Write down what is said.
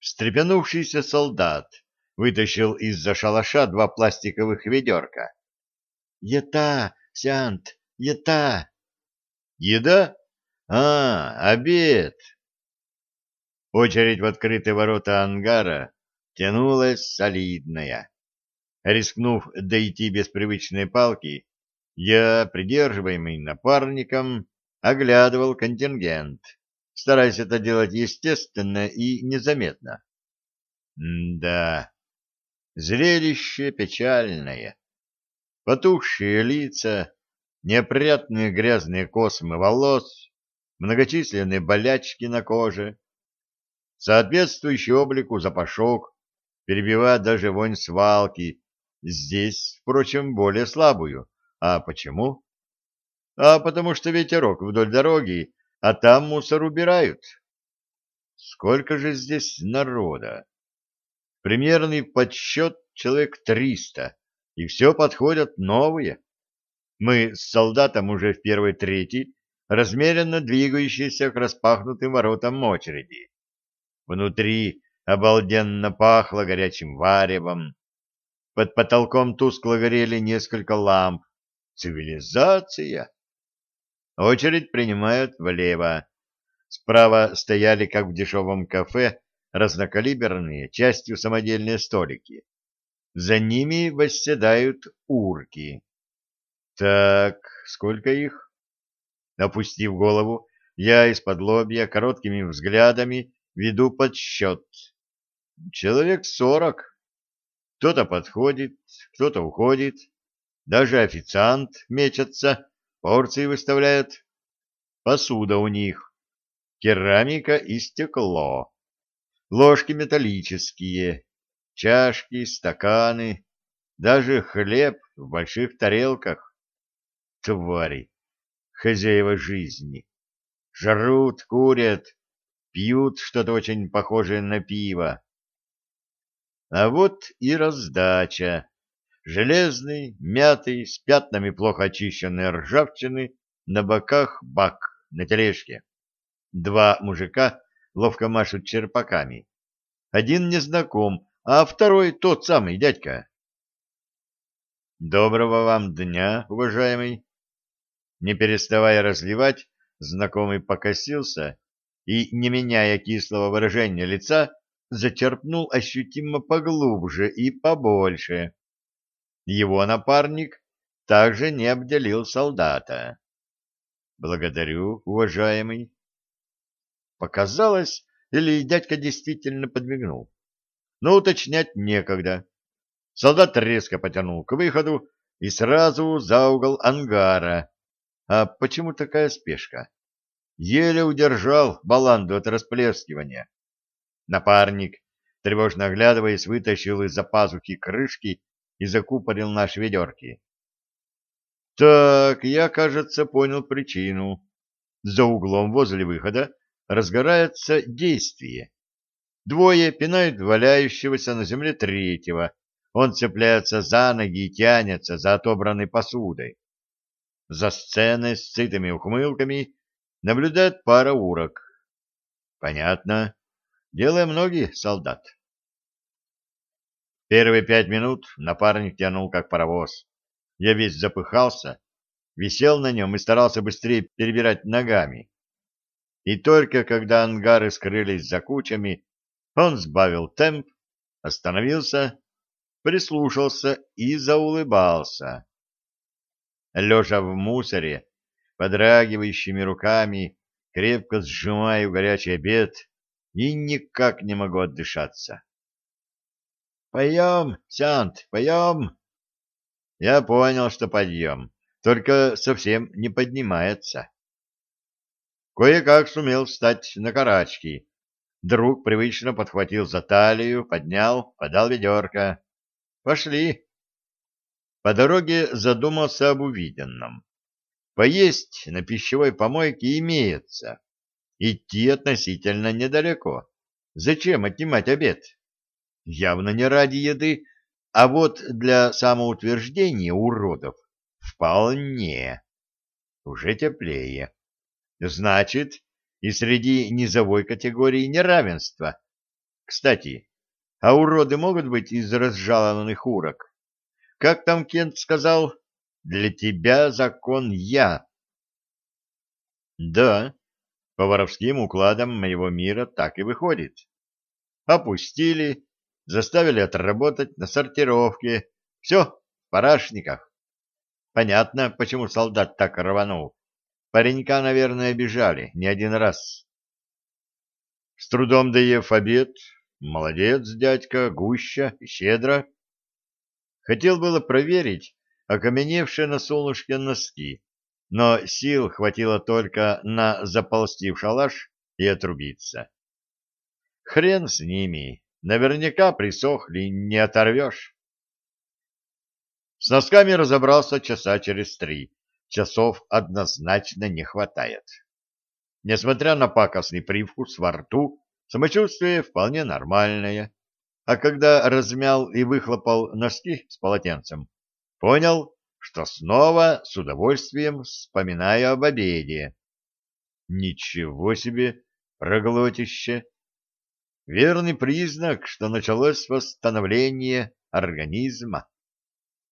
Встрепенувшийся солдат вытащил из-за шалаша два пластиковых ведерка. «Ета, Сянт, ета!» «Еда? А, обед!» Очередь в открытые ворота ангара тянулась солидная. Рискнув дойти без привычной палки, я, придерживаемый напарником, оглядывал контингент стараясь это делать естественно и незаметно. Да, зрелище печальное. Потухшие лица, неопрятные грязные космы волос, многочисленные болячки на коже, соответствующий облику запашок, перебивая даже вонь свалки, здесь, впрочем, более слабую. А почему? А потому что ветерок вдоль дороги а там мусор убирают. Сколько же здесь народа? Примерный подсчет человек триста, и все подходят новые. Мы с солдатом уже в первой трети, размеренно двигающиеся к распахнутым воротам очереди. Внутри обалденно пахло горячим варевом. Под потолком тускло горели несколько ламп. Цивилизация! Очередь принимают влево. Справа стояли, как в дешевом кафе, разнокалиберные, частью самодельные столики. За ними восседают урки. Так, сколько их? Опустив голову, я из-под лобья короткими взглядами веду подсчет. Человек сорок. Кто-то подходит, кто-то уходит. Даже официант мечется порции выставляют. Посуда у них. Керамика и стекло. Ложки металлические, чашки, стаканы, даже хлеб в больших тарелках. Твари! Хозяева жизни. Жрут, курят, пьют что-то очень похожее на пиво. А вот и раздача. Железный, мятый, с пятнами плохо очищенной ржавчины, на боках бак, на тележке. Два мужика ловко машут черпаками. Один незнаком, а второй тот самый дядька. Доброго вам дня, уважаемый. Не переставая разливать, знакомый покосился и, не меняя кислого выражения лица, зачерпнул ощутимо поглубже и побольше. Его напарник также не обделил солдата. «Благодарю, уважаемый». Показалось, или дядька действительно подмигнул. Но уточнять некогда. Солдат резко потянул к выходу и сразу за угол ангара. А почему такая спешка? Еле удержал баланду от расплескивания. Напарник, тревожно оглядываясь, вытащил из-за пазухи крышки и закупорил наши ведерки. Так, я, кажется, понял причину. За углом возле выхода разгорается действие. Двое пинают валяющегося на земле третьего. Он цепляется за ноги и тянется за отобранной посудой. За сценой с сытыми ухмылками наблюдает пара урок. Понятно. Делаем ноги, солдат. Первые пять минут напарник тянул как паровоз. Я весь запыхался, висел на нем и старался быстрее перебирать ногами. И только когда ангары скрылись за кучами, он сбавил темп, остановился, прислушался и заулыбался. Лежа в мусоре, подрагивающими руками, крепко сжимаю горячий обед и никак не могу отдышаться. Поем, Сянт, поем. Я понял, что подъем, только совсем не поднимается. Кое-как сумел встать на карачки. Друг привычно подхватил за талию, поднял, подал ведерко. Пошли. По дороге задумался об увиденном. Поесть на пищевой помойке имеется. Идти относительно недалеко. Зачем отнимать обед? явно не ради еды, а вот для самоутверждения уродов вполне. Уже теплее. Значит, и среди низовой категории неравенства. Кстати, а уроды могут быть из разжалованных урок? Как там Кент сказал, для тебя закон я. Да, по воровским укладам моего мира так и выходит. Опустили, заставили отработать на сортировке. Все, в парашниках. Понятно, почему солдат так рванул. Паренька, наверное, обижали не один раз. С трудом доев обед, молодец, дядька, гуща, щедро. Хотел было проверить окаменевшие на солнышке носки, но сил хватило только на заползти в шалаш и отрубиться. Хрен с ними, Наверняка присохли, не оторвешь. С носками разобрался часа через три. Часов однозначно не хватает. Несмотря на пакостный привкус во рту, самочувствие вполне нормальное. А когда размял и выхлопал носки с полотенцем, понял, что снова с удовольствием вспоминаю об обеде. Ничего себе проглотище! верный признак, что началось восстановление организма.